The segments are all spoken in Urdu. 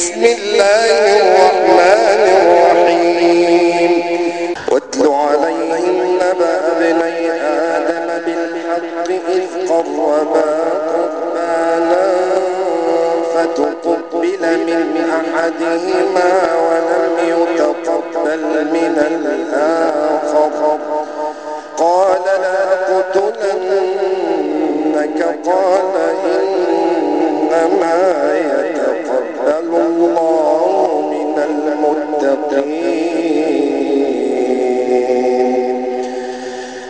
بسم الله الرحمن الرحيم. واتل عليهم نبأ ابني آدم بالحق إذ قربا قربانا فتقبل من أحدهما ولم يتقبل من الآخر. قال لا قتلنك. قال المتقين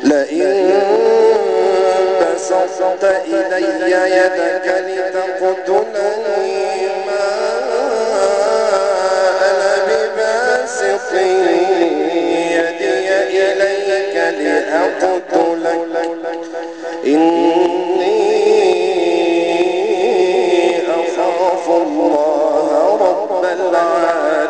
لئن بسطت إلي يدك لتقتلني ما أنا بباسط يدي إليك لأقتلك إني أخاف الله رب العالمين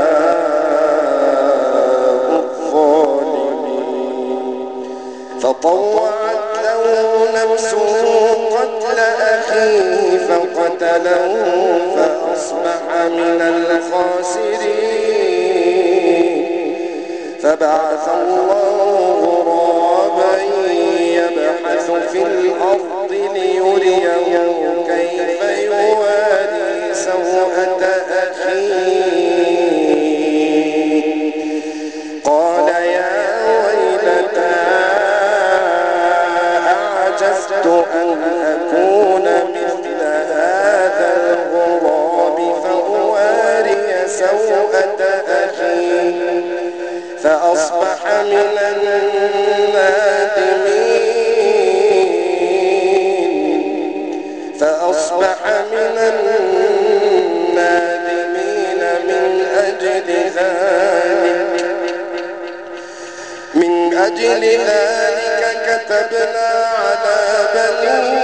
فقتله فأصبح من الخاسرين. فبعث الله غرابا يبحث في الأرض ليريه كيف يواري سوءة أخيه. فأصبح من النادمين فأصبح من النادمين من أجل ذلك من أجل ذلك كتبنا على بني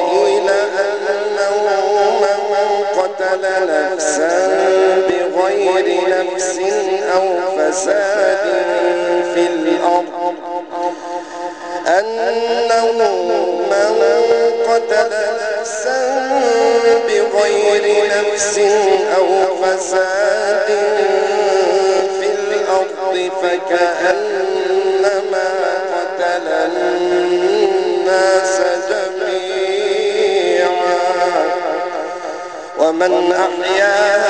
إسرائيل أنه من قتل نفسا بغير نفس أو فساد في الأرض. أنه من قتل نفسا بغير نفس أو فساد في الأرض فكأنما قتل الناس جميعا. ومن أحياها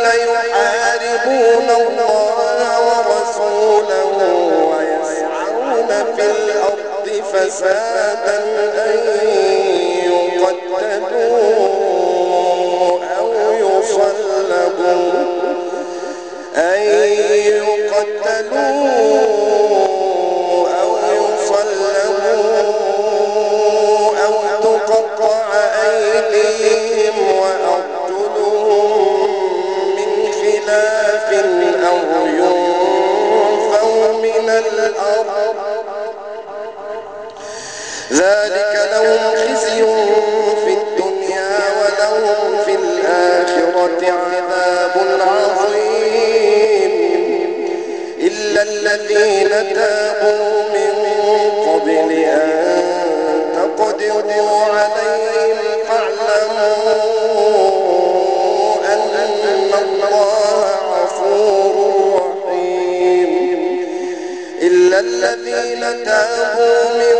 الذين يحاربون الله ورسوله ويسعون في الأرض فسادا أن يقتلوا أو يصلبوا، أن يقتلوا أو يصلبوا أو تقطع أيديهم. من الأرض. ذلك لهم خزي في الدنيا ولهم في الآخرة عذاب عظيم. إلا الذين تابوا من قبل أن تقدروا عليهم فاعلموا أن الله غفور الذين تابوا من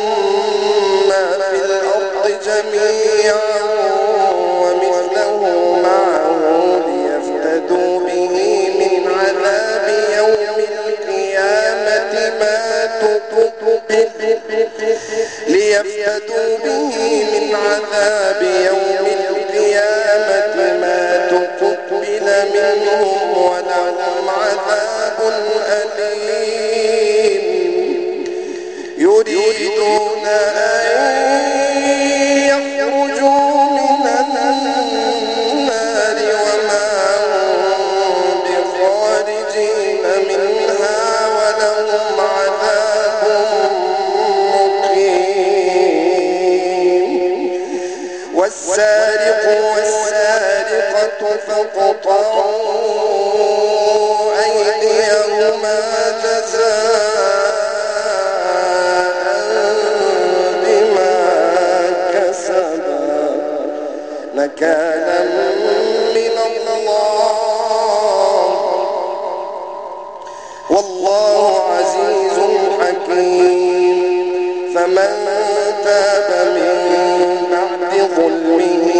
جميعا ومثله معه ليفتدوا به من عذاب يوم القيامة ما تقبل. ليفتدوا به من عذاب يوم القيامة ما تقبل منهم ولهم عذاب أليم. يريدون أن والسارق والسارقة فاقطعوا أيديهما جزاء بما كسبا. نكالا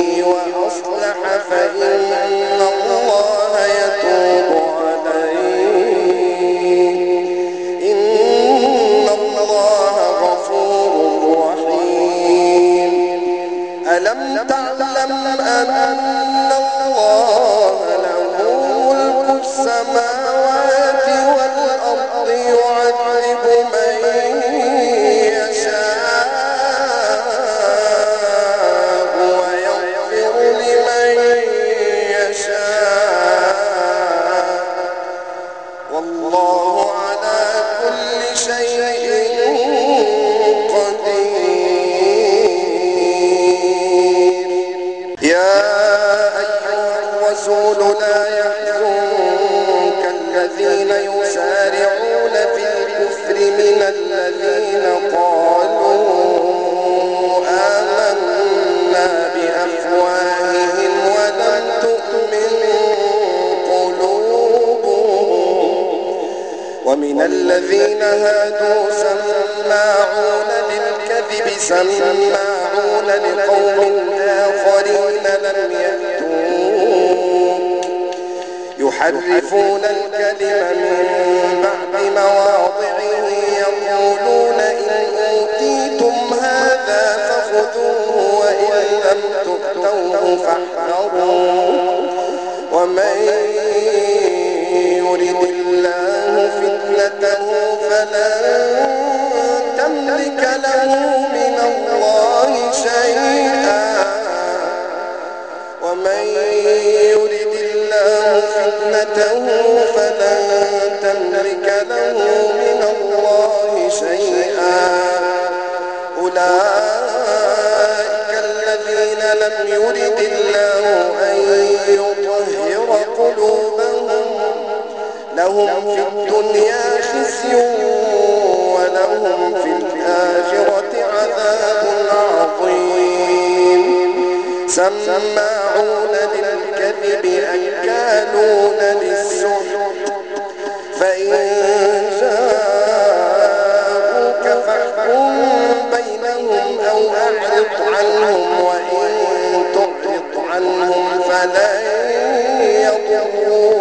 ظلمه وأصلح فإن الله يتوب عليه. إن الله غفور رحيم. ألم تعلم أن الله له ملك السماوات ومن الذين هادوا سماعون للكذب سماعون لقوم آخرين لم يأتوك يحرفون الكلم من بعد مواضعه يقولون إن أوتيتم هذا فخذوه وإن لم تؤتوه فاحذروا ومن يرد الله فتنة فتنته فلن تملك له من الله شيئا ومن يرد الله فتنته فلن تملك له من الله شيئا أولئك الذين لم يرد الله أن يطهر قلوبهم لهم في الدنيا خزي ولهم في الآخرة عذاب عظيم. سماعون للكذب، أكالون للسحت. فإن جاءوك فاحكم بينهم أو أعرض عنهم، وإن تعرض عنهم فلن يضروك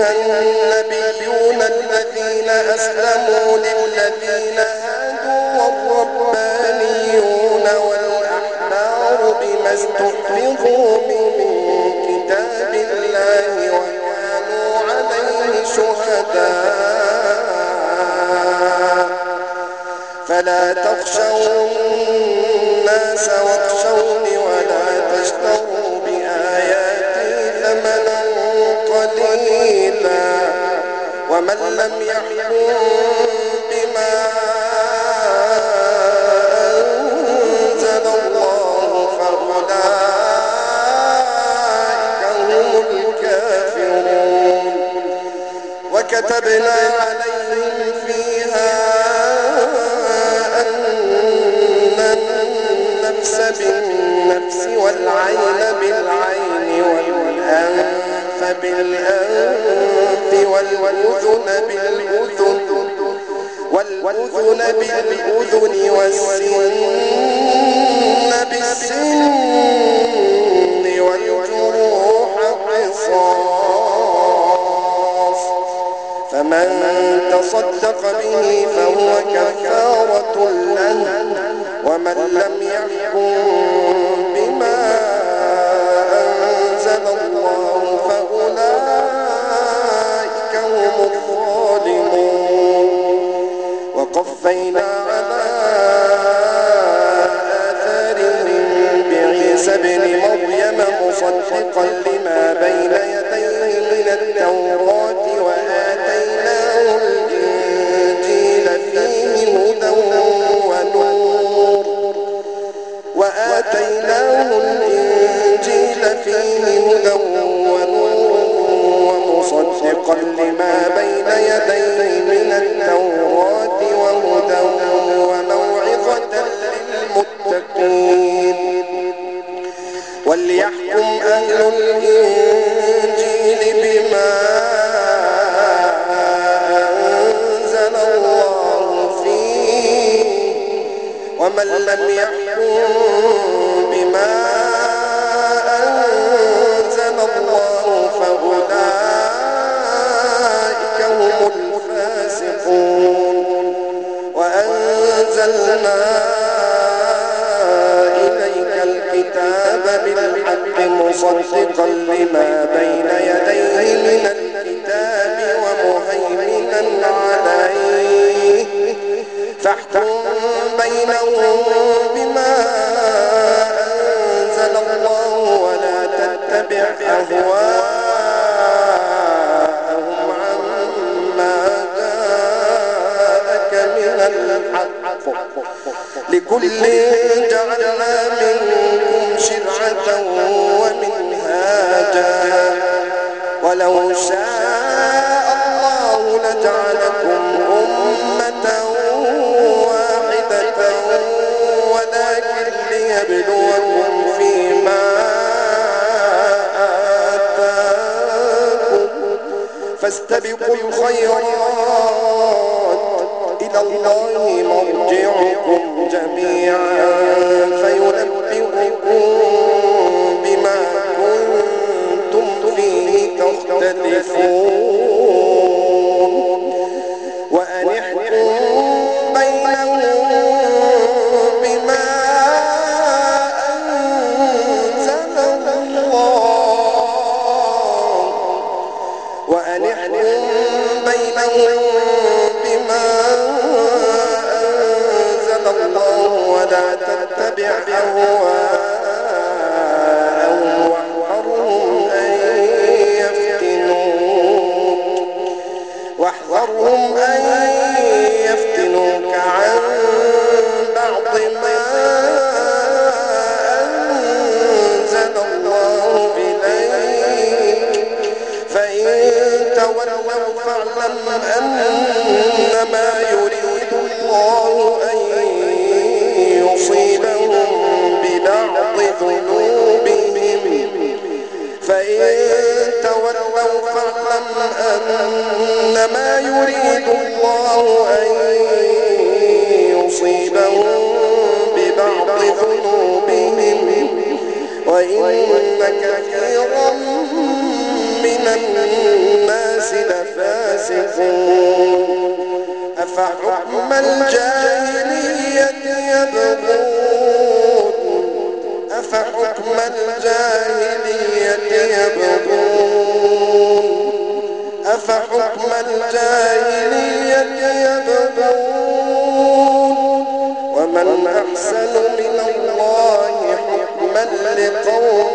أيها النبيون الذين أسلموا للذين هادوا والربانيون والأحبار بما استحفظوا من كتاب الله وكانوا عليه شهداء. فلا تخشوا الناس وقالوا من لم يحكم من أفحكم الجاهلية يبغون، أفحكم الجاهلية يبغون، أفحكم الجاهلية يبغون. ومن أحسن من الله حكما لقوم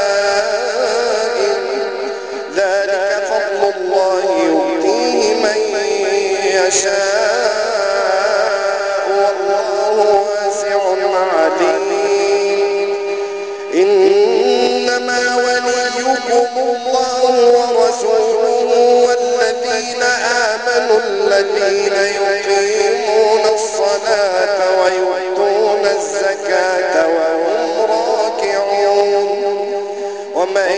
يشاء والله واسع عليم إنما وليكم الله ورسوله والذين آمنوا الذين يقيمون الصلاة ويؤتون الزكاة وهم راكعون. ومن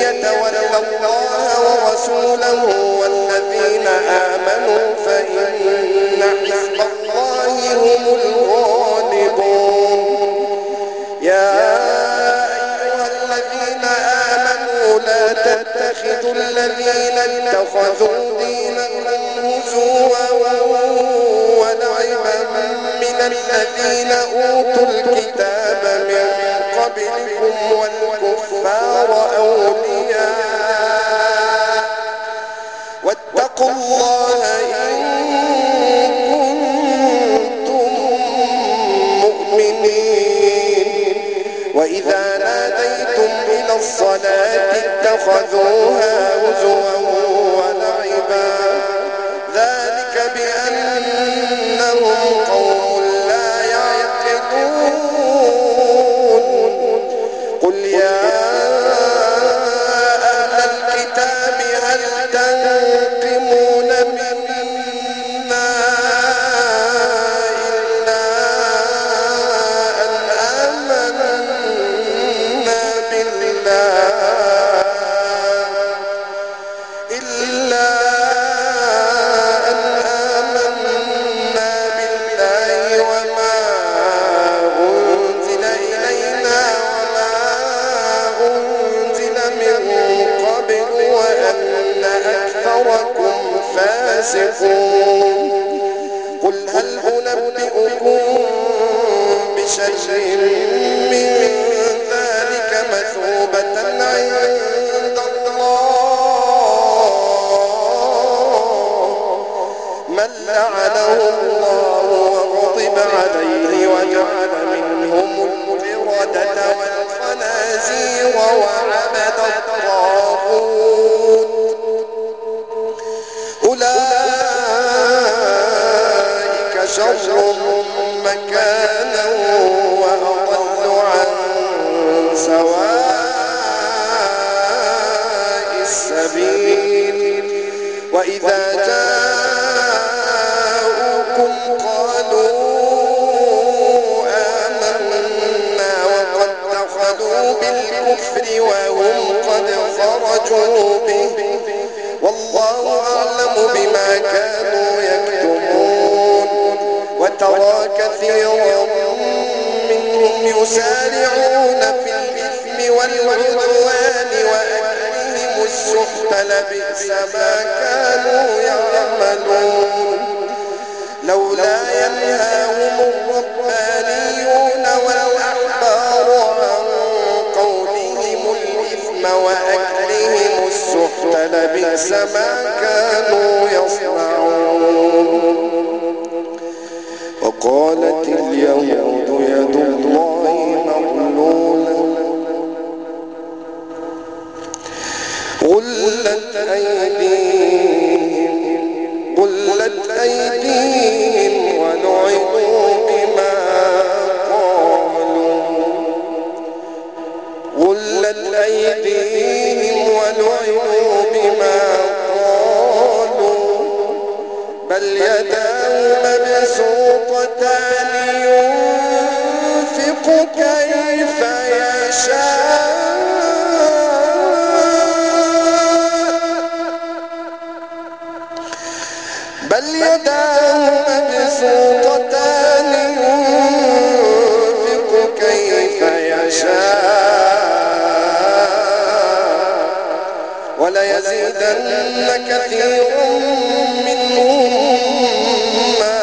يتول الله ورسوله والذين آمنوا فإن حزب الله هم الغالبون. يا أيها الذين آمنوا لا تتخذوا الذين اتخذوا دينكم هزوا ولعبا من الذين أوتوا الكتاب من قبلكم والكفار أولياء واتقوا الله إن كنتم مؤمنين. وإذا ناديتم إلى الصلاة اتخذوها هزوا غلت أيديهم ولعنوا بما قالوا بل يداه مبسوطتان ينفق كيف يشاء. بل يداه مبسوطتان وليزيدن كثيرا منهم ما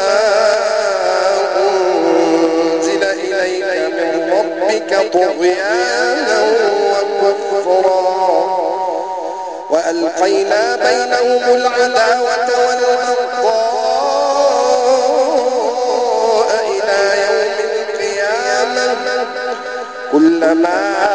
أنزل إليك من ربك طغيانا وكفرا. وألقينا بينهم العداوة والبغضاء إلى يوم القيامة. كلما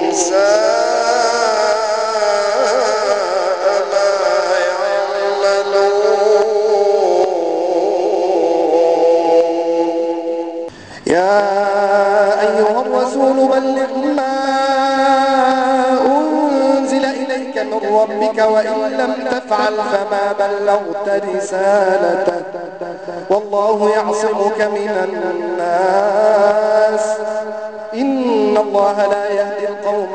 ربك وإن لم تفعل فما بلغت رسالته. والله يعصمك من الناس. إن الله لا يهدي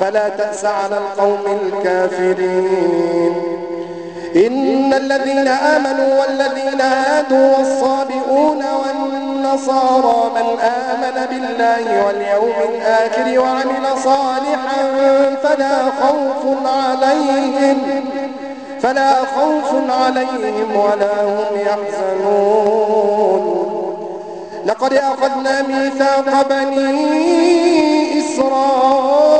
فلا تأس على القوم الكافرين. إن الذين آمنوا والذين هادوا والصابئون والنصارى من آمن بالله واليوم الآخر وعمل صالحا فلا خوف عليهم، فلا خوف عليهم ولا هم يحزنون. لقد أخذنا ميثاق بني إسرائيل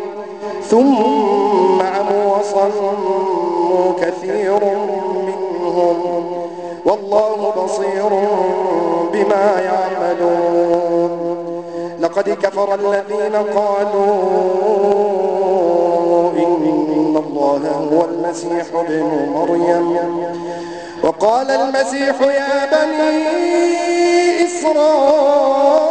ثم عموا وصموا كثير منهم. والله بصير بما يعملون. لقد كفر الذين قالوا إن الله هو المسيح ابن مريم. وقال المسيح يا بني إسرائيل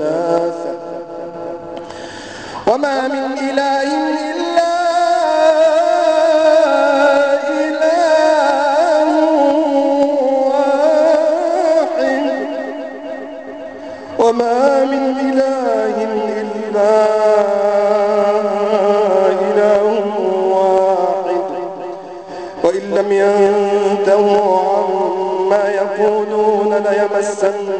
ثلاثة. وما من إله إلا إله واحد. وما من إله إلا إله واحد. وإن لم ينتهوا عما يقولون ليمسن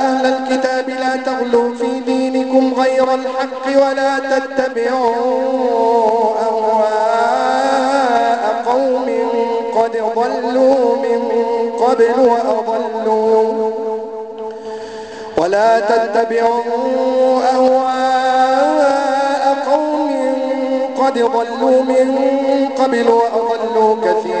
غير الحق ولا تتبعوا أهواء قوم قد ضلوا من قبل وأضلوا. ولا تتبعوا أهواء قوم قد ضلوا من قبل وأضلوا كثيرا.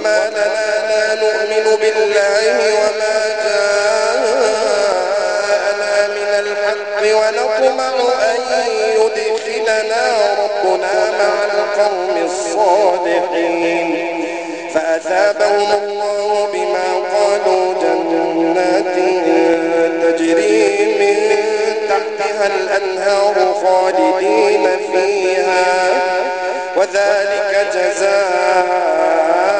وما لنا لا نؤمن بالله وما جاءنا من الحق ونطمع أن يدخلنا ربنا مع القوم الصالحين فأثابهم الله بما قالوا جنات تجري من تحتها الأنهار خالدين فيها. وذلك جزاء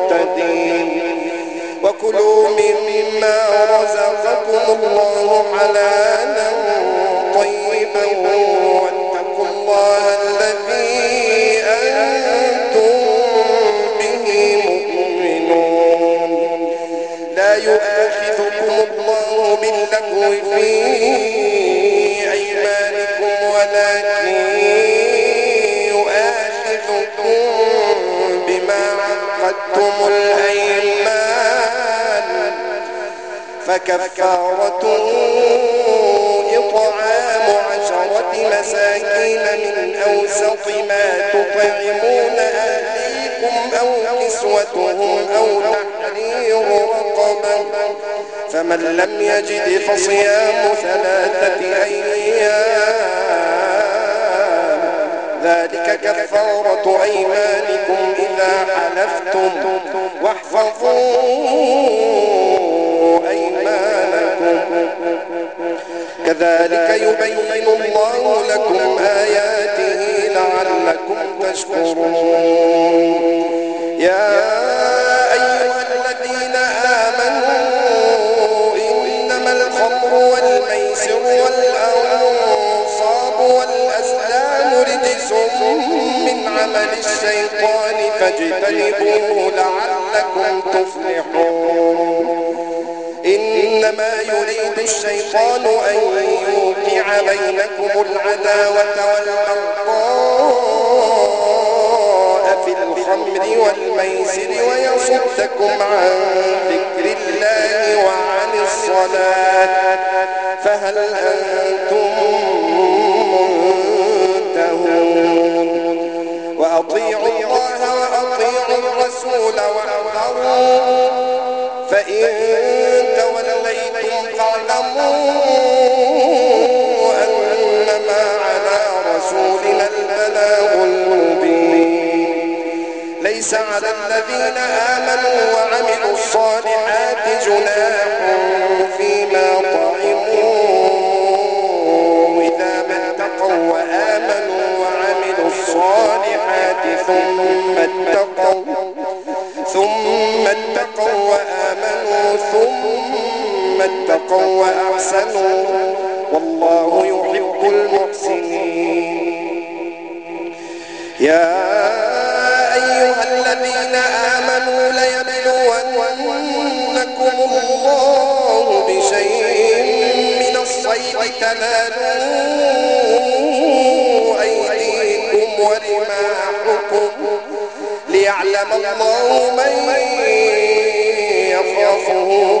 وكلوا مما رزقكم الله حلالا طيبا واتقوا الله الذي أنتم به مؤمنون. لا يؤاخذكم الله باللغو في أيمانكم ولكن يؤاخذكم بما عقدتم الأيمان. فكفارته إطعام عشرة مساكين من أوسط ما تطعمون أهليكم أو كسوتهم أو تحرير رقبا فمن لم يجد فصيام ثلاثة أيام، ذلك كفارة أيمانكم إذا حلفتم. واحفظوا كذلك يبين الله لكم آياته لعلكم تشكرون. يا أيها الذين آمنوا، إنما الخمر والميسر والأنصاب والأسلام رجس من عمل الشيطان فاجتنبوه لعلكم تفلحون. إنما يريد الشيطان أن يوقع بينكم العداوة والبغضاء في الخمر والميسر ويصدكم عن ذكر الله وعن الصلاة فهل أنتم منتهون؟ وأطيعوا الله وأطيعوا الرسول واحذروا فإن توليتم فاعلموا أنما على رسولنا البلاغ المبين. ليس على الذين آمنوا وعملوا الصالحات جناح فيما طعموا. إذا ما اتقوا وآمنوا وعملوا الصالحات ثم اتقوا ثم اتقوا وآمنوا، ثم اتقوا وأحسنوا والله يحب المحسنين. يا أيها الذين آمنوا ليبلونكم الله بشيء من الصيد تنالون ورماحكم ليعلم الله من يخافه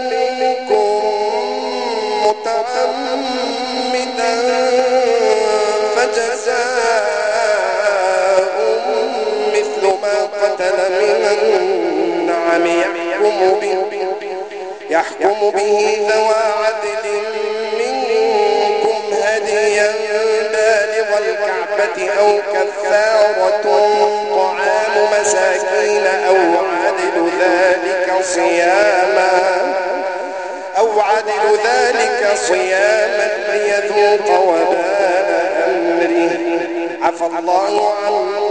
ما من النعم يحكم به يحكم به ذوى عدل منكم هديا بالغ الكعبة أو كفارة طعام مساكين أو عدل ذلك صياما أو عدل ذلك صياما ليذوق وبال أمره عفى الله عنه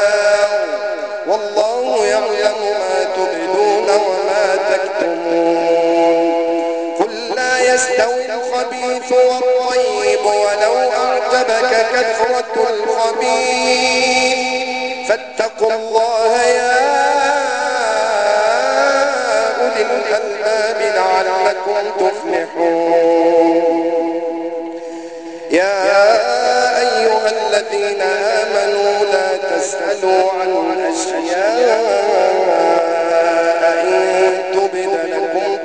الخبيث والطيب ولو أعجبك كثرة الخبيث فاتقوا الله يا أولي الألباب لعلكم تفلحون. يا أيها الذين آمنوا لا تسألوا عن أشياء إن تبد لكم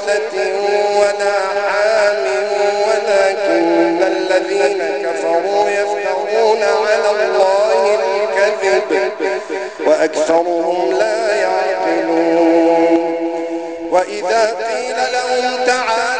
وصيلة ولا حام ولكن الذين كفروا يفترون على الله الكذب وأكثرهم لا يعقلون. وإذا قيل لهم تعالى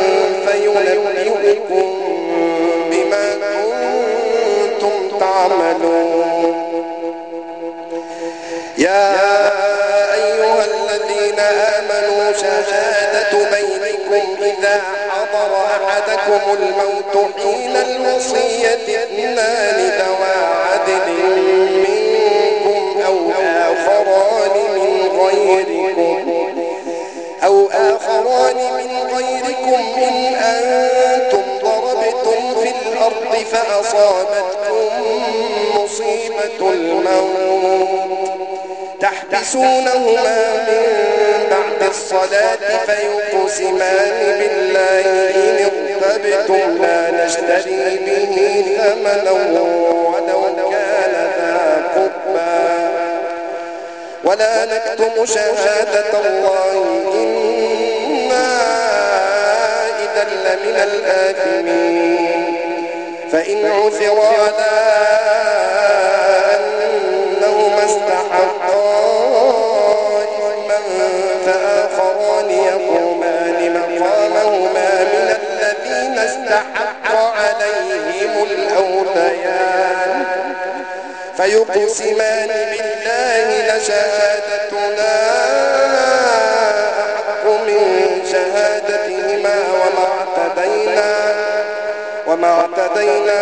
شهادة بينكم إذا حضر أحدكم الموت حين الوصية اثنان ذوى عدل منكم أو آخران من غيركم أو آخران من غيركم إن أنتم ضربتم في الأرض فأصابتكم مصيبة الموت تحبسونهما من بعد بعد الصلاة فيقسمان بالله إن ارتبتم لا نشتري به ثمنا ولو كان ذا قربى. ولا نكتم شهادة الله، إنا إذا لمن الآثمين. فإن عثر على أنهما استحقا. فآخران يقومان مقامهما من الذين استحق عليهم الأوليان فيقسمان بالله لشهادتنا أحق من شهادتهما وما اعتدينا وما اعتدينا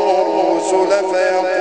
الرسل فيقول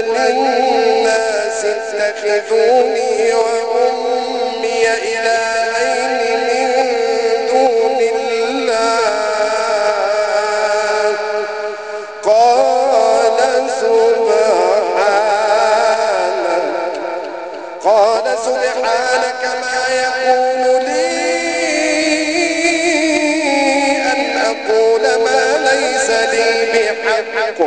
للناس اتخذوني وأمي إلهين من دون الله. قال سبحانك قال سبحانك ما لي أن أقول ما ليس لي بحق.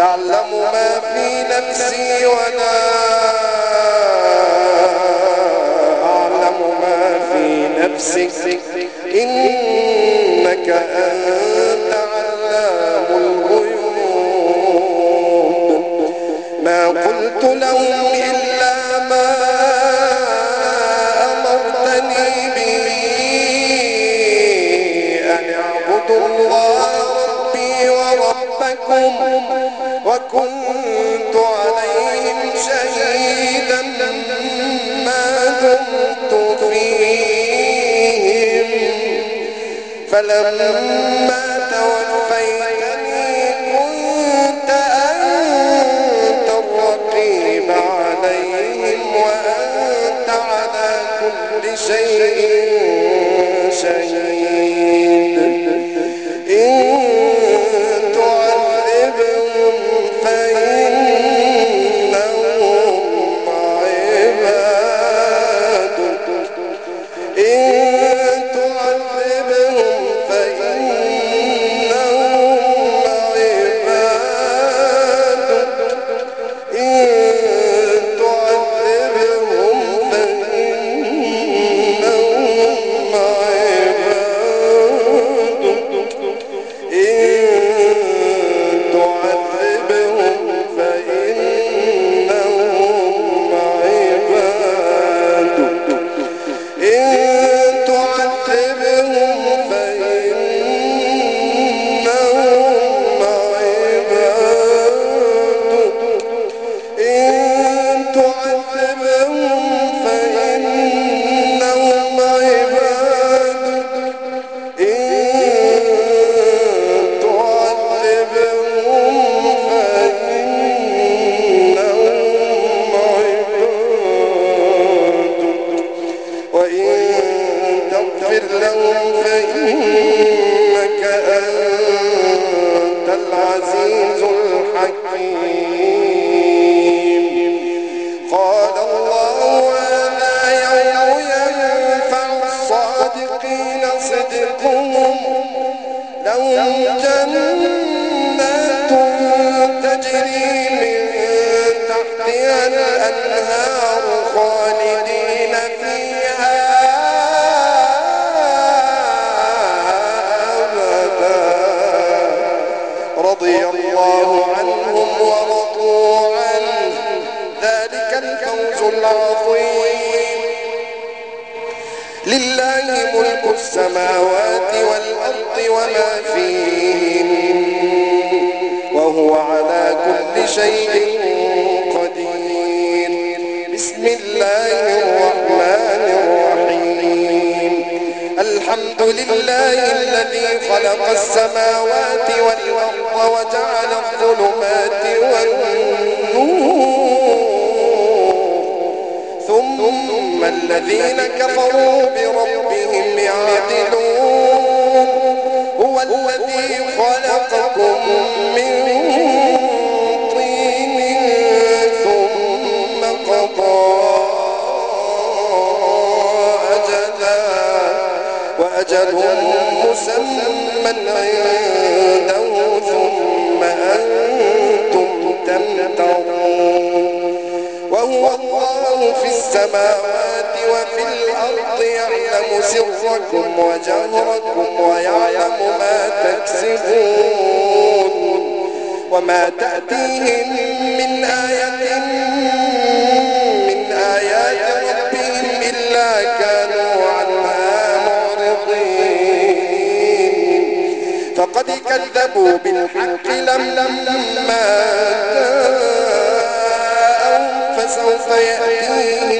تعلم ما في نفسي ولا أعلم ما في نفسك. إنك أنت علام الغيوب. ما قلت لهم كنت عليهم شهيدا ما دمت فيهم. فلما توفيتني كنت أنت الرقيب عليهم وأنت على كل شيء شهيد. الأرض يعلم سركم وجهركم ويعلم ما تكسبون وما تأتيهم من آية من آيات ربهم إلا كانوا عنها معرضين فقد كذبوا بالحق لم لما جاءهم فسوف يأتيهم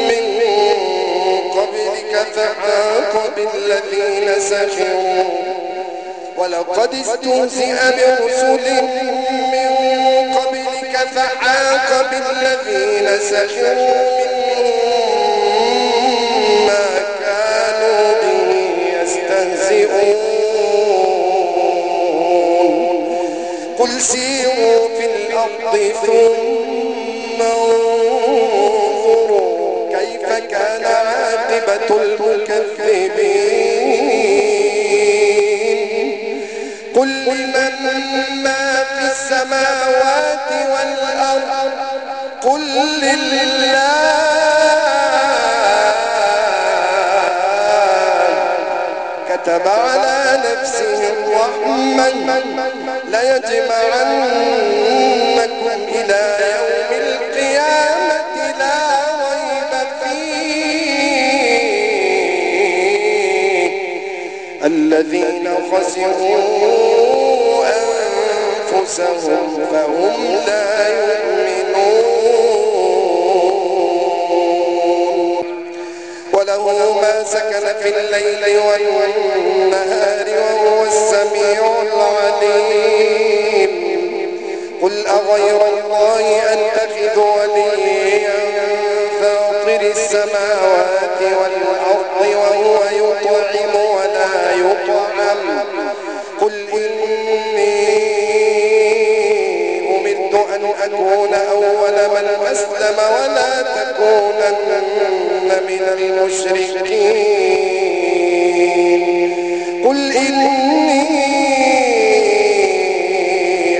من قبلك فحاق بالذين سخروا. ولقد استهزئ برسل من قبلك فحاق بالذين سخروا منهم ما كانوا به يستهزئون. قل سيروا في الأرض ثم عاقبة المكذبين قل لمن ما في السماوات والأرض، قل لله۔ كتب على نفسه الرحمة ليجمعنكم الذين خسروا أنفسهم فهم لا يؤمنون. وله ما سكن في الليل والنهار وهو السميع العليم. قل أغير الله أتخذ وليا فاطر السماوات وهو يطعم ولا يطعم. قل إني أمرت أن أكون أول من أسلم ولا تكونن من المشركين. قل إني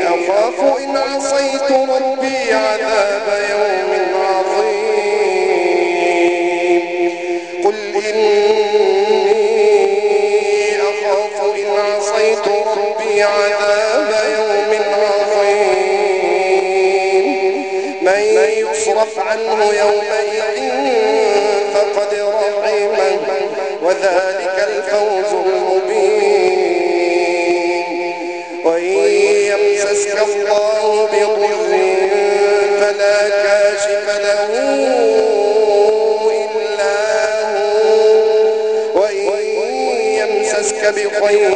أخاف إن عصيت ربي عذاب يوم عذاب يوم عظيم. من يصرف عنه يومئذ فقد رحمه وذلك الفوز المبين. وإن يمسسك الله بضر فلا كاشف له إلا هو. وإن يمسسك بخير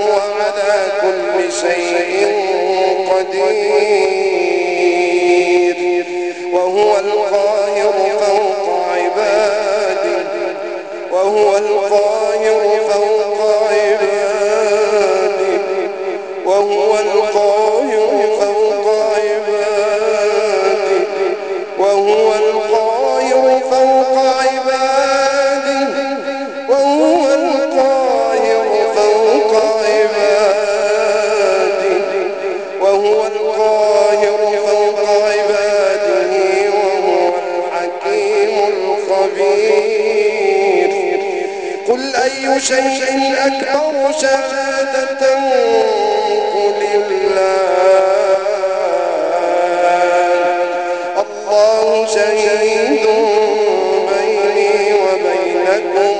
إنه على كل شيء قدير وهو القاهر فوق عباده وهو القاهر شيء أكبر شهادة قل الله. الله شهيد بيني وبينكم.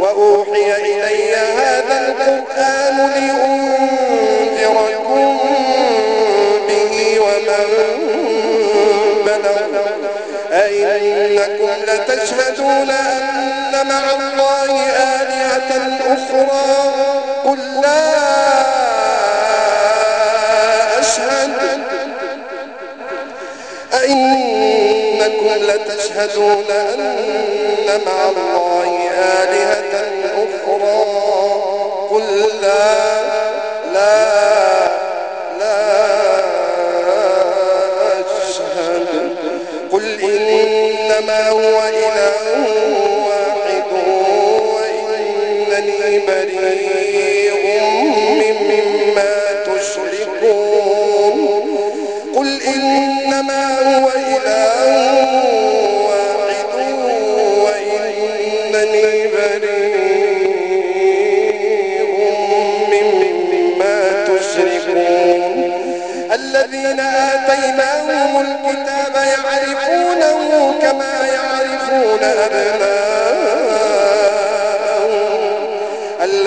وأوحي إلي هذا القرآن لأنذركم به ومن بلغ. أئنكم لتشهدون أن مع الله آلهة أخرى قل لا أشهد أئنكم لتشهدون أن مع الله آلهة أخرى قل لا لا لا أشهد قل إنما هو إله بريء مما تشركون قل إنما هو إله واحد وإنني بريء مما تشركون الذين آتيناهم الكتاب يعرفونه كما يعرفون أبناءهم.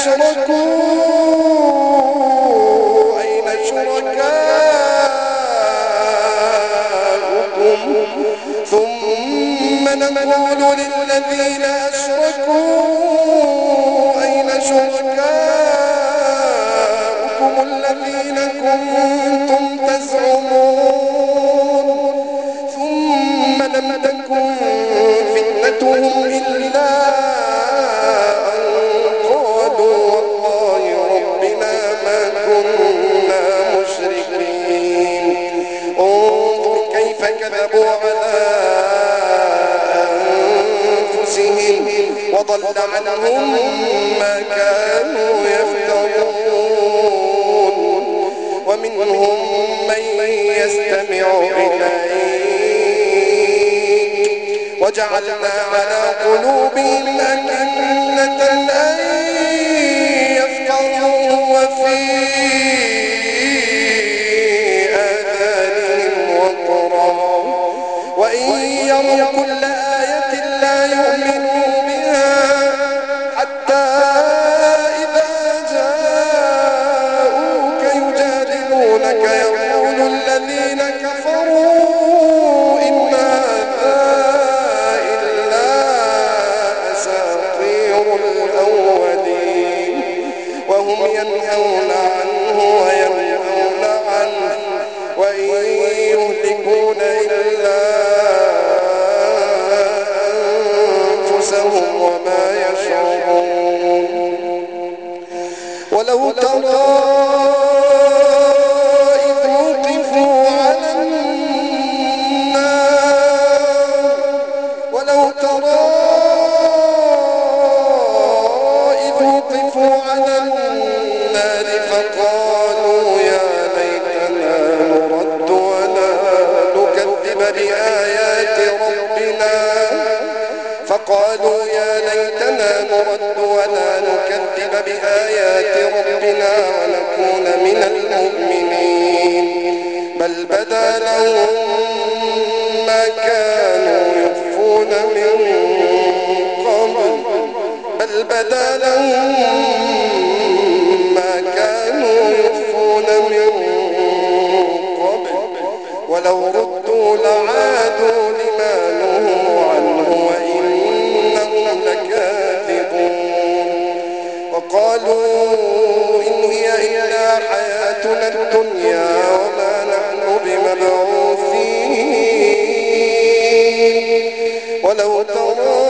للذين أشركوا؟ أين شركاؤكم؟ ثم نقول للذين أشركوا أين شركاؤكم الذين كنتم وضل عنهم ما كانوا يفترون. ومنهم من يستمع إليك. وجعلنا على قلوبهم أكنة أن يفقهوا وفي آذانهم وقرا. وإن يروا كل آية لا يؤمنوا وهم ينهون عنه وينهون عنه وإن يهلكون إلا أنفسهم وما يشعرون. ولو ترى بآيات ربنا ونكون من المؤمنين. بل بدا لهم ما كانوا يخفون من قبل. بل بدا لهم ما كانوا يخفون من قبل. ولو ردوا لعادوا وقالوا إن هي إلا حياتنا الدنيا وما نحن بمبعوثين. ولو ترى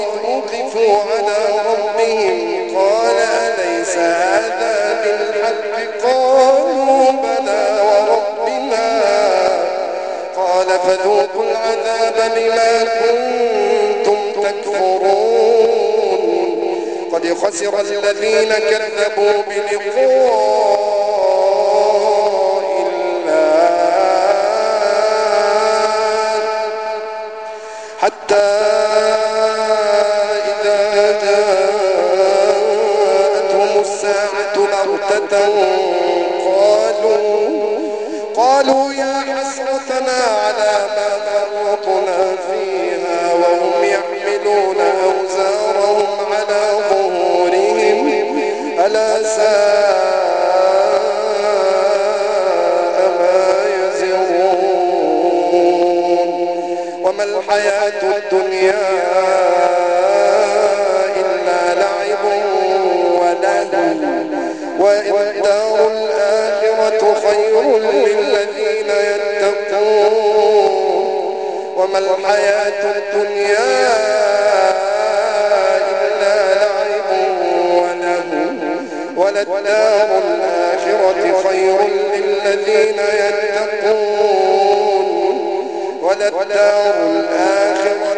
إذ وقفوا على ربهم قال أليس هذا بالحق؟ قالوا بلى وربنا. قال فذوقوا العذاب بما كنتم تكفرون. قد خسر الذين كذبوا بلقاء الله. حتى إذا جاءتهم الساعة بغتة قالوا قالوا يا حسرتنا على ما فرطنا فيها وهم يحملون الدنيا إلا لعب ولهو. والدار الآخرة خير للذين يتقون. وما الحياة الدنيا إلا لعب ولهو. وللدار الآخرة خير للذين يتقون. وللدار الآخرة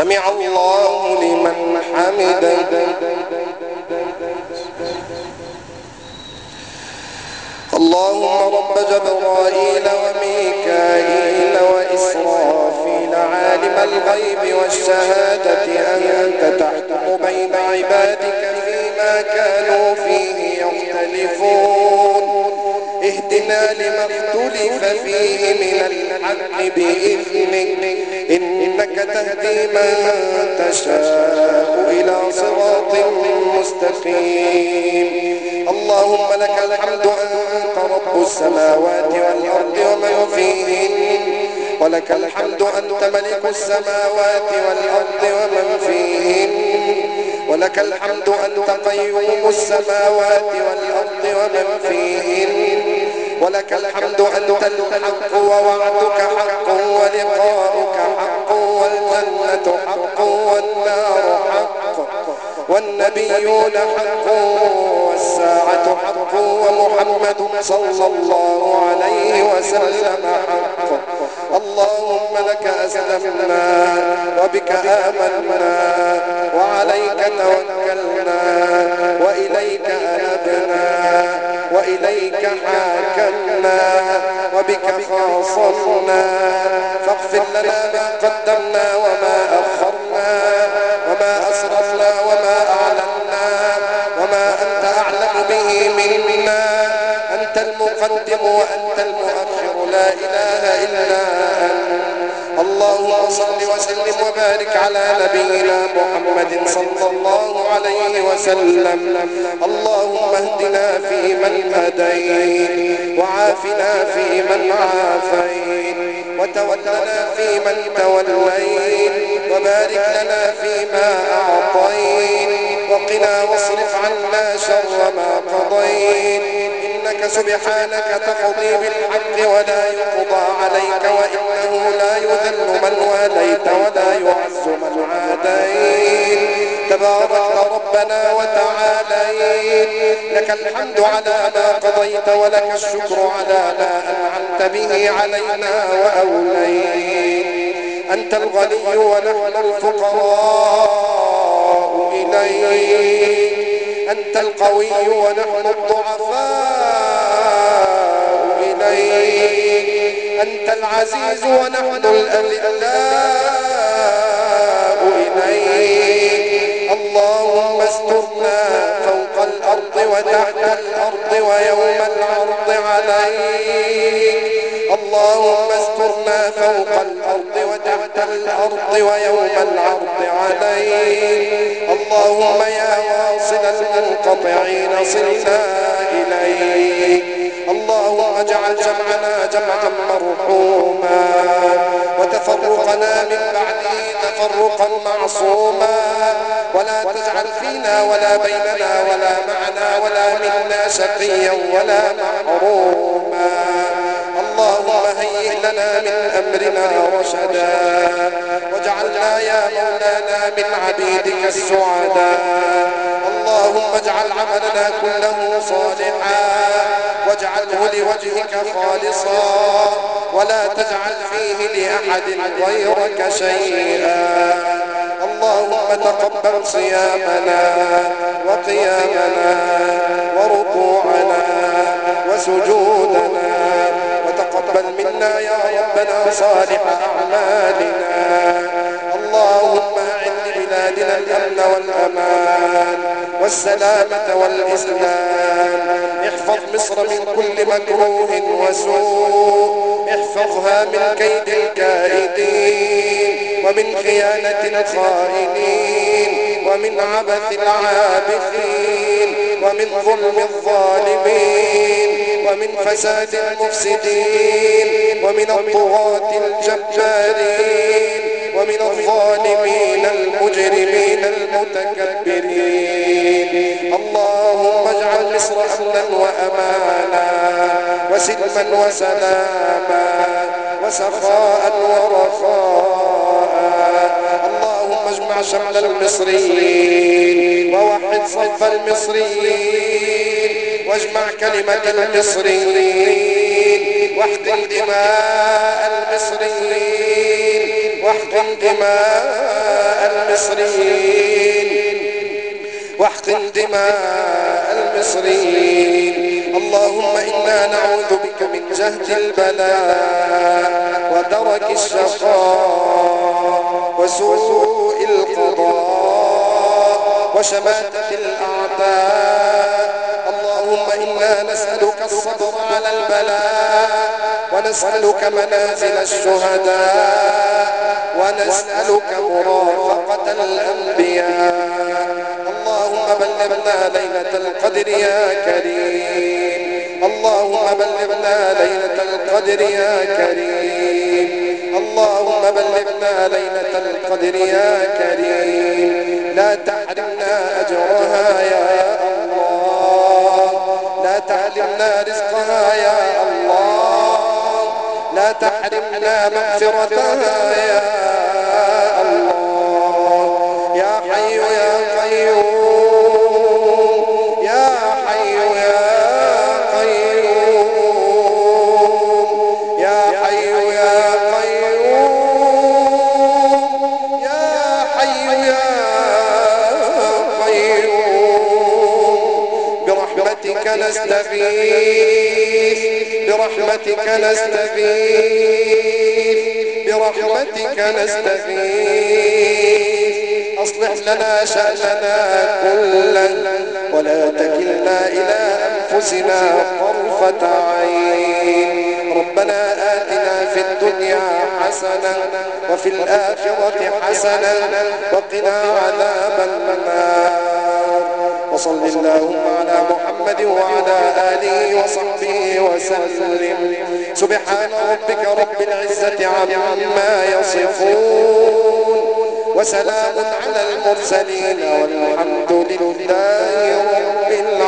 سمع الله لمن حمده. اللهم رب جبرائيل وميكائيل وإسرافيل عالم الغيب والشهادة أنت تحكم بين عبادك فيما كانوا فيه يختلفون. اهدنا لما اختلف فيه من الحق بإذنك. إنك تهدي من تشاء إلى صراط مستقيم. اللهم لك الحمد أنت رب السماوات والأرض ومن فيهن. ولك الحمد أنت ملك السماوات والأرض ومن فيهن. ولك الحمد أنت قيوم السماوات والأرض ومن فيهن. ولك الحمد أنت الحق ووعدك حق ولقاؤك حق. والجنة حق والنار حق والنبيون حق والساعة حق ومحمد صلى الله عليه وسلم حق. اللهم لك أسلمنا وبك آمنا وعليك توكلنا وإليك أنبنا وإليك حاكمنا وبك خاصمنا فاغفر لنا ما قدمنا وما المقدم وأنت المؤخر، لا إله إلا أنت. اللهم صل وسلم وبارك على نبينا محمد صلى الله عليه وسلم. اللهم اهدنا في من هديت، وعافنا في من عافيت، وتولنا فيمن توليت، وبارك لنا فيما أعطيت، وقنا واصرف عنا شر ما قضيت. إنك سبحانك تقضي بالحق ولا يقضى عليك وإنه لا يذل من واليت ولا يعز من عاديت. تبارك ربنا وتعاليت. لك الحمد على ما قضيت ولك الشكر على ما أنعمت به علينا وأوليت. أنت الغني ونحن الفقراء إليك. أنت القوي ونحن الضعفاء إليك أنت العزيز ونحن الأذلاء إليك. اللهم استرنا فوق الأرض وتحت الأرض ويوم العرض عليك. اللهم استرنا فوق الأرض وتحت الأرض ويوم العرض عليك. اللهم يا واصل المنقطعين صلنا إليك. اللهم اجعل جمعنا جمعا مرحوما وتفرقنا من بعده تفرقا معصوما ولا تجعل فينا ولا بيننا ولا معنا ولا منا شقيا ولا محروما اللهم هيئ لنا من أمرنا رشدا واجعلنا يا مولانا من عبيدك السعداء اللهم اجعل عملنا كله صالحا واجعله لوجهك خالصا ولا تجعل فيه لأحد غيرك شيئا. اللهم تقبل صيامنا وقيامنا وركوعنا وسجودنا وتقبل منا يا ربنا صالح أعمالنا. اللهم أعن لبلادنا الأمن والأمان والسلامة والإسلام. احفظ مصر من كل مكروه وسوء. احفظها من كيد الكائدين ومن خيانة الخائنين ومن عبث العابثين ومن ظلم الظالمين ومن فساد المفسدين ومن الطغاة الجبارين. ومن الظالمين المجرمين المتكبرين. اللهم اجعل مصر أمنا وأمانا وسلما وسلاما، وسخاء ورخاء. اللهم اجمع شمل المصريين، ووحد صف المصريين، واجمع كلمة المصريين، واحقن دماء المصريين. واحقن دماء المصريين. واحقن دماء المصريين. اللهم إنا نعوذ بك من جهد البلاء ودرك الشقاء وسوء القضاء وشماتة الأعداء. اللهم إنا نسألك الصبر على البلاء ونسألك منازل الشهداء. ونسألك مرافقة الأنبياء. اللهم بلغنا ليلة القدر يا كريم. اللهم بلغنا ليلة القدر يا كريم. اللهم بلغنا ليلة القدر يا كريم. لا تحرمنا أجرها يا الله. لا تحرمنا رزقها يا الله لا تحرمنا مغفرتها يا الله. يا حي يا قيوم. يا حي يا قيوم. يا حي يا قيوم. يا حي يا قيوم. برحمتك نستغيث. برحمتك نستغيث. برحمتك نستغيث. أصلح لنا شأننا كلا ولا تكلنا إلى أنفسنا طرفة عين. ربنا آتنا في الدنيا حسنة وفي الآخرة حسنة وقنا عذاب النار. وصل اللهم على محمد محمد وعلى آله وصحبه وسلم. سبحان ربك رب العزة عما يصفون وسلام على المرسلين والحمد لله رب العالمين.